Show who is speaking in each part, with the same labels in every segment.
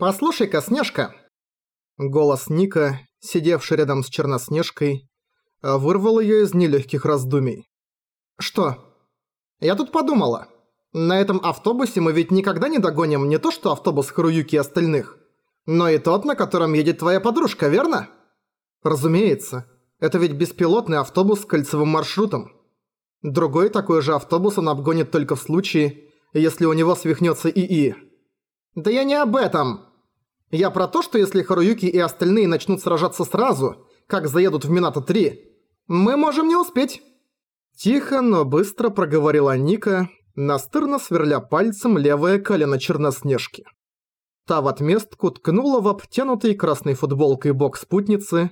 Speaker 1: «Послушай-ка, Снежка!» Голос Ника, сидевший рядом с Черноснежкой, вырвал её из нелегких раздумий. «Что? Я тут подумала. На этом автобусе мы ведь никогда не догоним не то что автобус Харуюки и остальных, но и тот, на котором едет твоя подружка, верно?» «Разумеется. Это ведь беспилотный автобус с кольцевым маршрутом. Другой такой же автобус он обгонит только в случае, если у него свихнется ИИ». «Да я не об этом!» Я про то, что если Харуюки и остальные начнут сражаться сразу, как заедут в Минато-3, мы можем не успеть. Тихо, но быстро проговорила Ника, настырно сверля пальцем левое колено Черноснежки. Та в отместку ткнула в обтянутый красной футболкой бок спутницы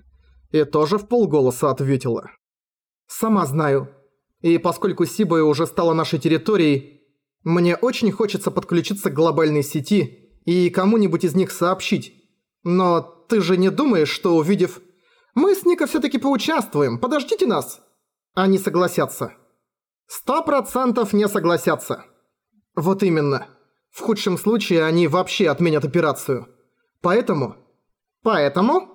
Speaker 1: и тоже в полголоса ответила. «Сама знаю. И поскольку Сибоя уже стала нашей территорией, мне очень хочется подключиться к глобальной сети и кому-нибудь из них сообщить. Но ты же не думаешь, что увидев... Мы с Ника всё-таки поучаствуем, подождите нас. Они согласятся. Сто процентов не согласятся. Вот именно. В худшем случае они вообще отменят операцию. Поэтому... Поэтому?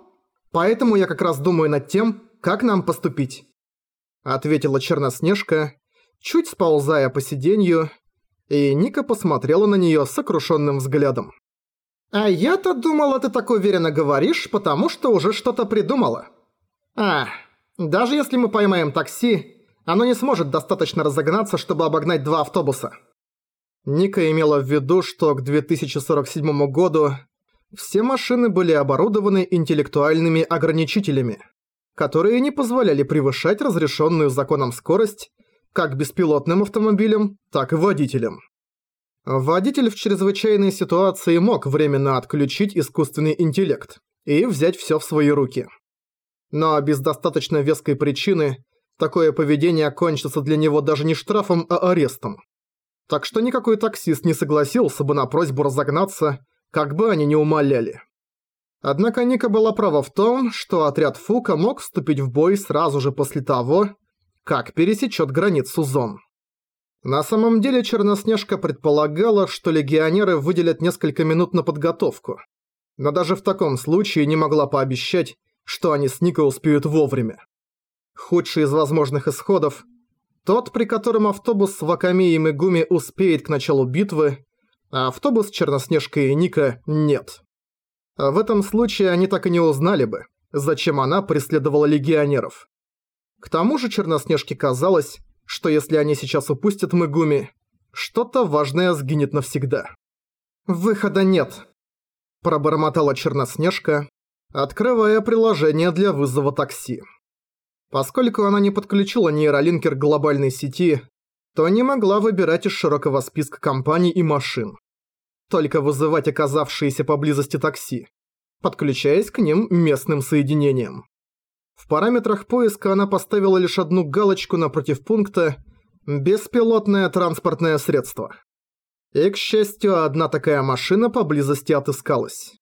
Speaker 1: Поэтому я как раз думаю над тем, как нам поступить. Ответила Черноснежка, чуть сползая по сиденью, и Ника посмотрела на неё сокрушённым взглядом. «А я-то думала, ты так уверенно говоришь, потому что уже что-то придумала. А, даже если мы поймаем такси, оно не сможет достаточно разогнаться, чтобы обогнать два автобуса». Ника имела в виду, что к 2047 году все машины были оборудованы интеллектуальными ограничителями, которые не позволяли превышать разрешенную законом скорость как беспилотным автомобилям, так и водителям. Водитель в чрезвычайной ситуации мог временно отключить искусственный интеллект и взять всё в свои руки. Но без достаточно веской причины такое поведение кончится для него даже не штрафом, а арестом. Так что никакой таксист не согласился бы на просьбу разогнаться, как бы они ни умоляли. Однако Ника была права в том, что отряд Фука мог вступить в бой сразу же после того, как пересечет границу зон. На самом деле Черноснежка предполагала, что легионеры выделят несколько минут на подготовку. Но даже в таком случае не могла пообещать, что они с Нико успеют вовремя. Худший из возможных исходов – тот, при котором автобус с Ваками и Мегуми успеет к началу битвы, а автобус с Черноснежкой и Ника – нет. В этом случае они так и не узнали бы, зачем она преследовала легионеров. К тому же Черноснежке казалось, что если они сейчас упустят Мегуми, что-то важное сгинет навсегда. «Выхода нет», – пробормотала Черноснежка, открывая приложение для вызова такси. Поскольку она не подключила нейролинкер к глобальной сети, то не могла выбирать из широкого списка компаний и машин. Только вызывать оказавшиеся поблизости такси, подключаясь к ним местным соединением. В параметрах поиска она поставила лишь одну галочку напротив пункта «Беспилотное транспортное средство». И, к счастью, одна такая машина поблизости отыскалась.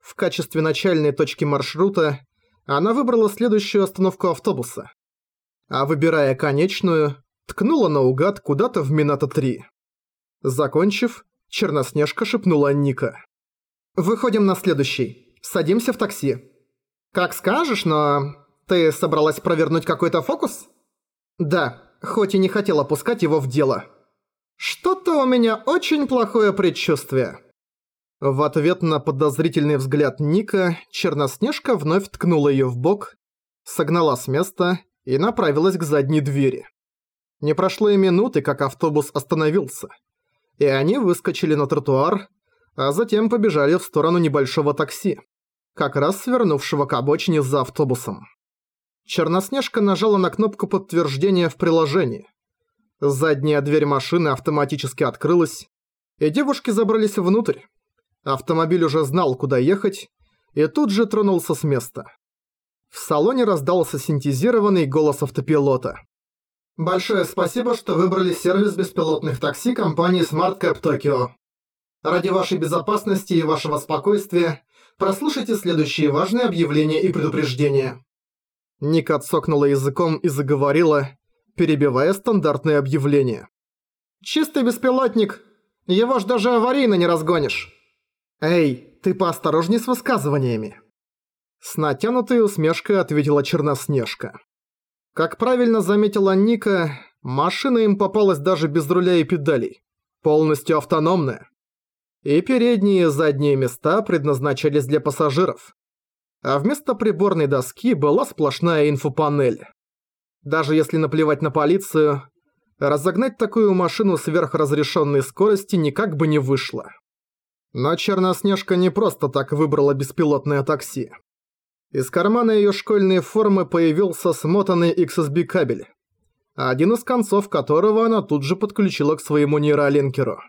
Speaker 1: В качестве начальной точки маршрута она выбрала следующую остановку автобуса. А выбирая конечную, ткнула наугад куда-то в Минато-3. Закончив, Черноснежка шепнула Ника. «Выходим на следующий. Садимся в такси». «Как скажешь, но... Ты собралась провернуть какой-то фокус?» «Да, хоть и не хотела пускать его в дело». «Что-то у меня очень плохое предчувствие». В ответ на подозрительный взгляд Ника, Черноснежка вновь ткнула её в бок, согнала с места и направилась к задней двери. Не прошло и минуты, как автобус остановился. И они выскочили на тротуар, а затем побежали в сторону небольшого такси как раз свернувшего к обочине за автобусом. Черноснежка нажала на кнопку подтверждения в приложении. Задняя дверь машины автоматически открылась, и девушки забрались внутрь. Автомобиль уже знал, куда ехать, и тут же тронулся с места. В салоне раздался синтезированный голос автопилота. «Большое спасибо, что выбрали сервис беспилотных такси компании SmartCap Tokyo. Ради вашей безопасности и вашего спокойствия Прослушайте следующие важные объявления и предупреждения». Ника отсокнула языком и заговорила, перебивая стандартные объявления. «Чистый беспилотник! Его ж даже аварийно не разгонишь!» «Эй, ты поосторожней с высказываниями. С натянутой усмешкой ответила Черноснежка. Как правильно заметила Ника, машина им попалась даже без руля и педалей. Полностью автономная. И передние и задние места предназначались для пассажиров. А вместо приборной доски была сплошная инфопанель. Даже если наплевать на полицию, разогнать такую машину сверхразрешенной скорости никак бы не вышло. Но Черноснежка не просто так выбрала беспилотное такси. Из кармана её школьной формы появился смотанный XSB кабель, один из концов которого она тут же подключила к своему нейролинкеру.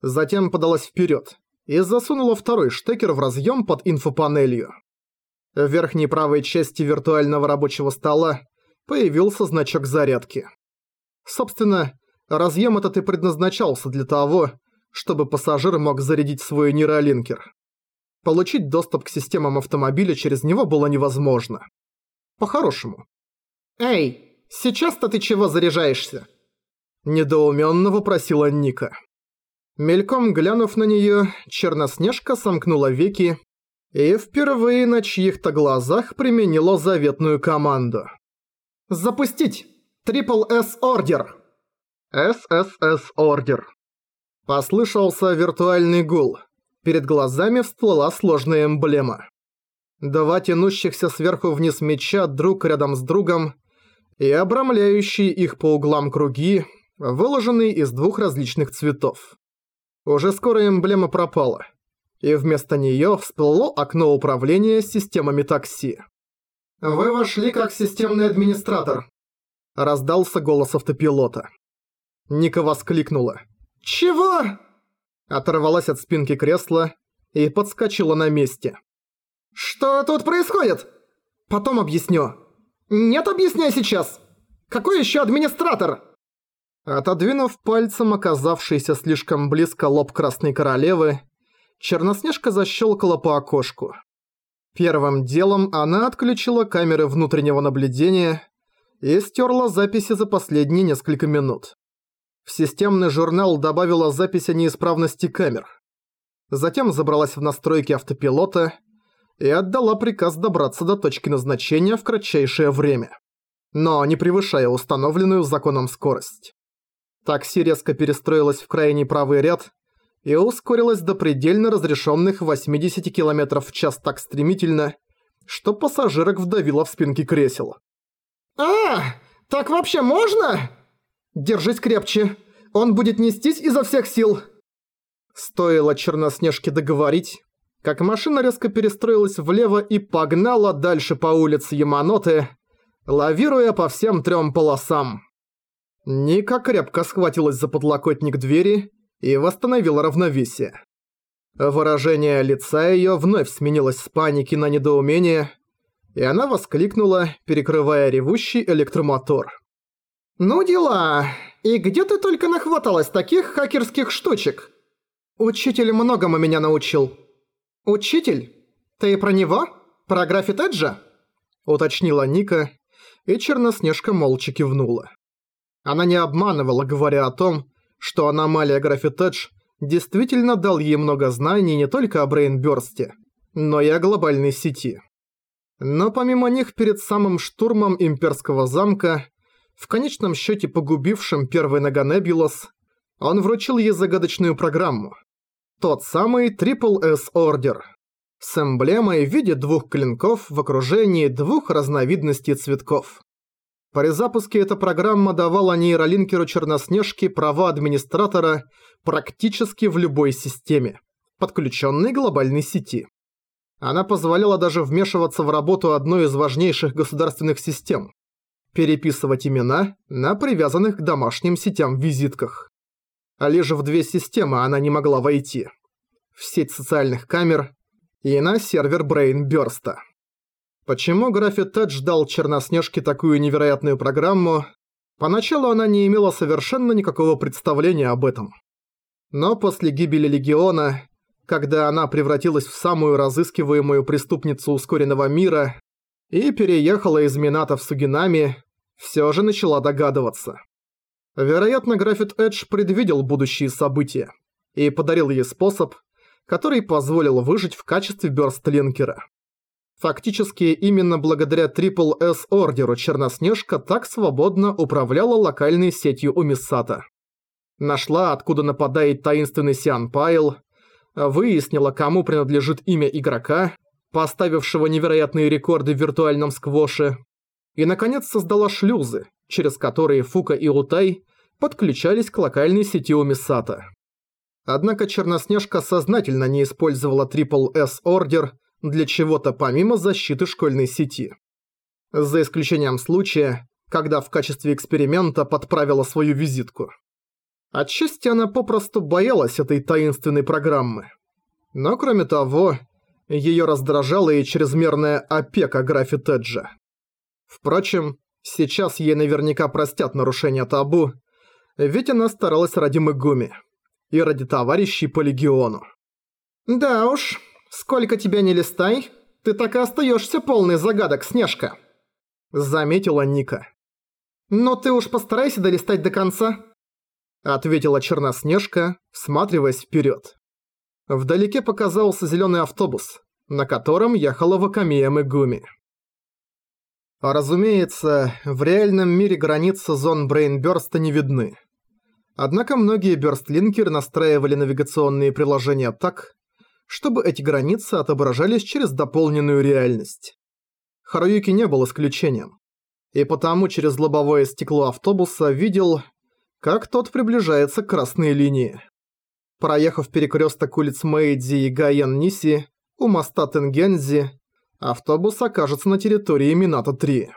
Speaker 1: Затем подалась вперёд и засунула второй штекер в разъём под инфопанелью. В верхней правой части виртуального рабочего стола появился значок зарядки. Собственно, разъем этот и предназначался для того, чтобы пассажир мог зарядить свой нейролинкер. Получить доступ к системам автомобиля через него было невозможно. По-хорошему. «Эй, сейчас-то ты чего заряжаешься?» Недоуменно вопросила Ника. Мельком глянув на неё, Черноснежка сомкнула веки и впервые на чьих-то глазах применила заветную команду. «Запустить! Трипл С Ордер!» «ССС Ордер!» Послышался виртуальный гул. Перед глазами всплыла сложная эмблема. Два тянущихся сверху вниз меча друг рядом с другом и обрамляющие их по углам круги, выложенные из двух различных цветов. Уже скоро эмблема пропала, и вместо нее всплыло окно управления системами такси. «Вы вошли как системный администратор», – раздался голос автопилота. Ника воскликнула. «Чего?» Оторвалась от спинки кресла и подскочила на месте. «Что тут происходит?» «Потом объясню». «Нет, объясняй сейчас! Какой еще администратор?» Отодвинув пальцем оказавшийся слишком близко лоб Красной Королевы, Черноснежка защелкала по окошку. Первым делом она отключила камеры внутреннего наблюдения и стерла записи за последние несколько минут. В системный журнал добавила запись о неисправности камер. Затем забралась в настройки автопилота и отдала приказ добраться до точки назначения в кратчайшее время, но не превышая установленную законом скорость. Такси резко перестроилось в крайний правый ряд и ускорилась до предельно разрешенных 80 км в час так стремительно, что пассажирок вдавило в спинки кресел. «А, так вообще можно?» «Держись крепче, он будет нестись изо всех сил!» Стоило Черноснежке договорить, как машина резко перестроилась влево и погнала дальше по улице Яманоты, лавируя по всем трем полосам. Ника крепко схватилась за подлокотник двери и восстановила равновесие. Выражение лица её вновь сменилось с паники на недоумение, и она воскликнула, перекрывая ревущий электромотор. «Ну дела! И где ты только нахваталась таких хакерских штучек?» «Учитель многому меня научил». «Учитель? Ты про него? Про граффит Эджа?» Уточнила Ника, и Черноснежка молча кивнула. Она не обманывала, говоря о том, что аномалия Граффит действительно дал ей много знаний не только о Брейнбёрсте, но и о глобальной сети. Но помимо них перед самым штурмом имперского замка, в конечном счете погубившим первый Наганебулос, он вручил ей загадочную программу. Тот самый Triple S Order с эмблемой в виде двух клинков в окружении двух разновидностей цветков. При запуске эта программа давала нейролинкеру Черноснежки права администратора практически в любой системе, подключенной глобальной сети. Она позволяла даже вмешиваться в работу одной из важнейших государственных систем, переписывать имена на привязанных к домашним сетям визитках. А лишь в две системы она не могла войти. В сеть социальных камер и на сервер Брейнбёрста. Почему Граффит Тед ждал Черноснежке такую невероятную программу, поначалу она не имела совершенно никакого представления об этом. Но после гибели Легиона, когда она превратилась в самую разыскиваемую преступницу ускоренного мира и переехала из Мината в Сугинами, все же начала догадываться. Вероятно, Граффит Эдж предвидел будущие события и подарил ей способ, который позволил выжить в качестве бёрстлинкера. Фактически, именно благодаря Triple S ордеру Черноснежка так свободно управляла локальной сетью у Миссата. Нашла, откуда нападает таинственный Сиан Пайл, выяснила, кому принадлежит имя игрока, поставившего невероятные рекорды в виртуальном сквоше, и, наконец, создала шлюзы, через которые Фука и Утай подключались к локальной сети у Миссата. Однако Черноснежка сознательно не использовала Triple S ордер для чего-то помимо защиты школьной сети. За исключением случая, когда в качестве эксперимента подправила свою визитку. Отчасти она попросту боялась этой таинственной программы. Но кроме того, её раздражала и чрезмерная опека Графи Теджа. Впрочем, сейчас ей наверняка простят нарушение табу, ведь она старалась ради Мегуми и ради товарищей по легиону. «Да уж, Сколько тебя не листай, ты так и остаешься полный загадок, Снежка», — заметила Ника. «Но ты уж постарайся долистать до конца», — ответила Черноснежка, всматриваясь вперед. Вдалеке показался зеленый автобус, на котором ехала Вакамия Мегуми. Разумеется, в реальном мире границы зон Брейнбёрста не видны. Однако многие бёрстлинкеры настраивали навигационные приложения так, чтобы эти границы отображались через дополненную реальность. Харуюки не был исключением. И потому через лобовое стекло автобуса видел, как тот приближается к красной линии. Проехав перекресток улиц Мэйдзи и Гайен-Ниси, у моста Тенгензи, автобус окажется на территории Минато-3.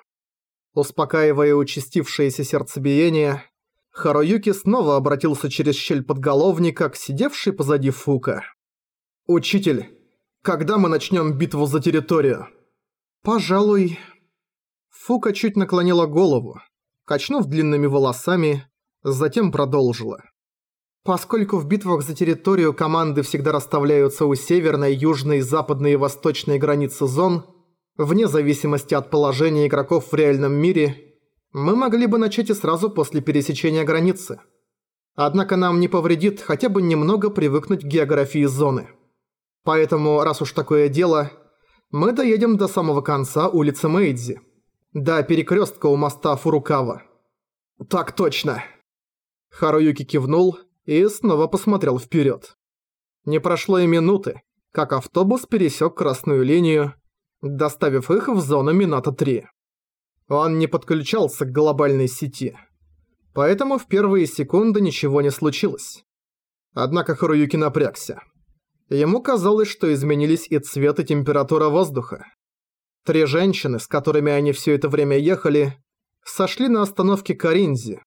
Speaker 1: Успокаивая участившееся сердцебиение, Харуюки снова обратился через щель подголовника к сидевшей позади Фука. «Учитель, когда мы начнем битву за территорию?» «Пожалуй...» Фука чуть наклонила голову, качнув длинными волосами, затем продолжила. Поскольку в битвах за территорию команды всегда расставляются у северной, южной, западной и восточной границы зон, вне зависимости от положения игроков в реальном мире, мы могли бы начать и сразу после пересечения границы. Однако нам не повредит хотя бы немного привыкнуть к географии зоны. Поэтому, раз уж такое дело, мы доедем до самого конца улицы Мэйдзи. До перекрестка у моста Фурукава. Так точно. Харуюки кивнул и снова посмотрел вперед. Не прошло и минуты, как автобус пересек красную линию, доставив их в зону Минато-3. Он не подключался к глобальной сети. Поэтому в первые секунды ничего не случилось. Однако Харуюки напрягся. Ему казалось, что изменились и цвет, и температура воздуха. Три женщины, с которыми они все это время ехали, сошли на остановке Каринзи,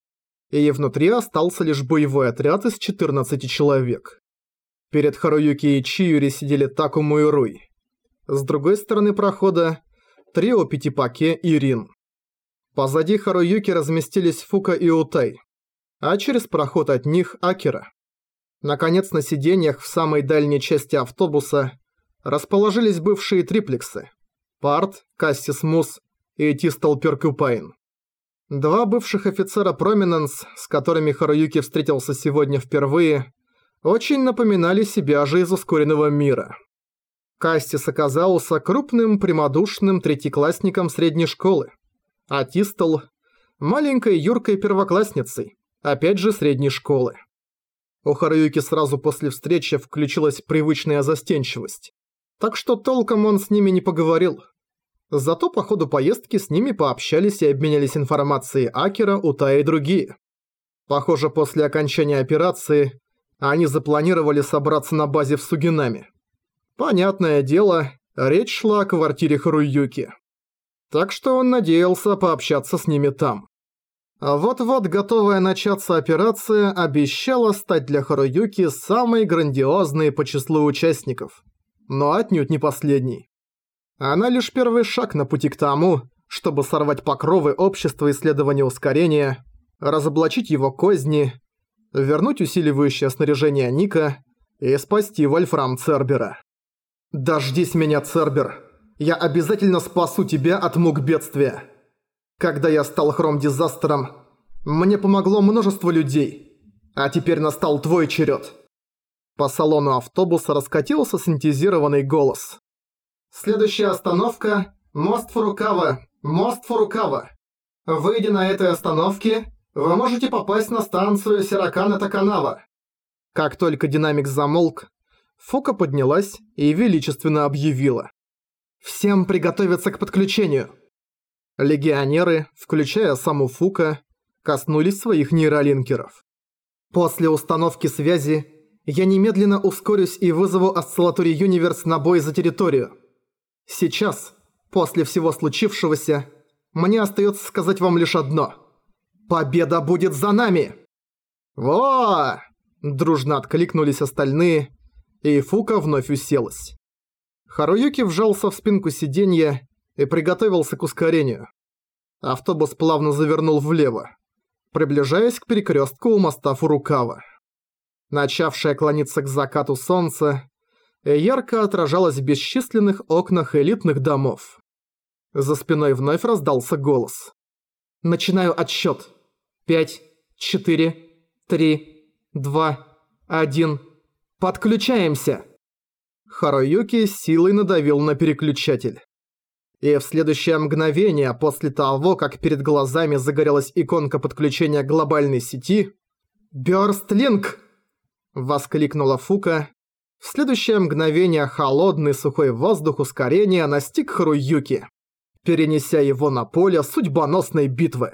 Speaker 1: и внутри остался лишь боевой отряд из 14 человек. Перед Харуюки и Чиюри сидели Такому и Руй. С другой стороны прохода – трио Пятипаке и Рин. Позади Харуюки разместились Фука и Утай, а через проход от них – Акера. Наконец, на сиденьях в самой дальней части автобуса расположились бывшие триплексы – Парт, Кассис Мус и Тистал Перкюпайн. Два бывших офицера Проминенс, с которыми Харуюки встретился сегодня впервые, очень напоминали себя же из ускоренного мира. Кастис оказался крупным, прямодушным третьеклассником средней школы, а Тистал – маленькой юркой первоклассницей, опять же средней школы. У Харуюки сразу после встречи включилась привычная застенчивость. Так что толком он с ними не поговорил. Зато по ходу поездки с ними пообщались и обменялись информацией Акера, Ута и другие. Похоже, после окончания операции они запланировали собраться на базе в Сугинами. Понятное дело, речь шла о квартире Харуюки. Так что он надеялся пообщаться с ними там. А вот-вот готовая начаться операция обещала стать для Харуюки самой грандиозной по числу участников. Но отнюдь не последней. Она лишь первый шаг на пути к тому, чтобы сорвать покровы общества исследования ускорения, разоблачить его козни, вернуть усиливающее снаряжение Ника и спасти Вольфрам Цербера. «Дождись меня, Цербер! Я обязательно спасу тебя от мук бедствия!» Когда я стал хром-дизастером, мне помогло множество людей. А теперь настал твой черед. По салону автобуса раскатился синтезированный голос. «Следующая остановка – мост Фурукава, мост Фурукава. Выйдя на этой остановке, вы можете попасть на станцию Сиракана-Таканава». Как только динамик замолк, Фука поднялась и величественно объявила. «Всем приготовиться к подключению!» Легионеры, включая саму Фука, коснулись своих нейролинкеров. После установки связи я немедленно ускорюсь и вызову Осциллатори Юниверс на бой за территорию. Сейчас, после всего случившегося, мне остается сказать вам лишь одно. Победа будет за нами! во Дружно откликнулись остальные, и Фука вновь уселась. Харуюки вжался в спинку сиденья и приготовился к ускорению. Автобус плавно завернул влево, приближаясь к перекрестку у моста Фурукава. Начавшее клониться к закату солнце, ярко отражалось в бесчисленных окнах элитных домов. За спиной вновь раздался голос. «Начинаю отсчет. Пять, четыре, три, два, один. Подключаемся!» Харуюки силой надавил на переключатель. И в следующее мгновение после того, как перед глазами загорелась иконка подключения глобальной сети «Бёрстлинг!» – воскликнула Фука. В следующее мгновение холодный сухой воздух ускорения настиг Харуюки, перенеся его на поле судьбоносной битвы.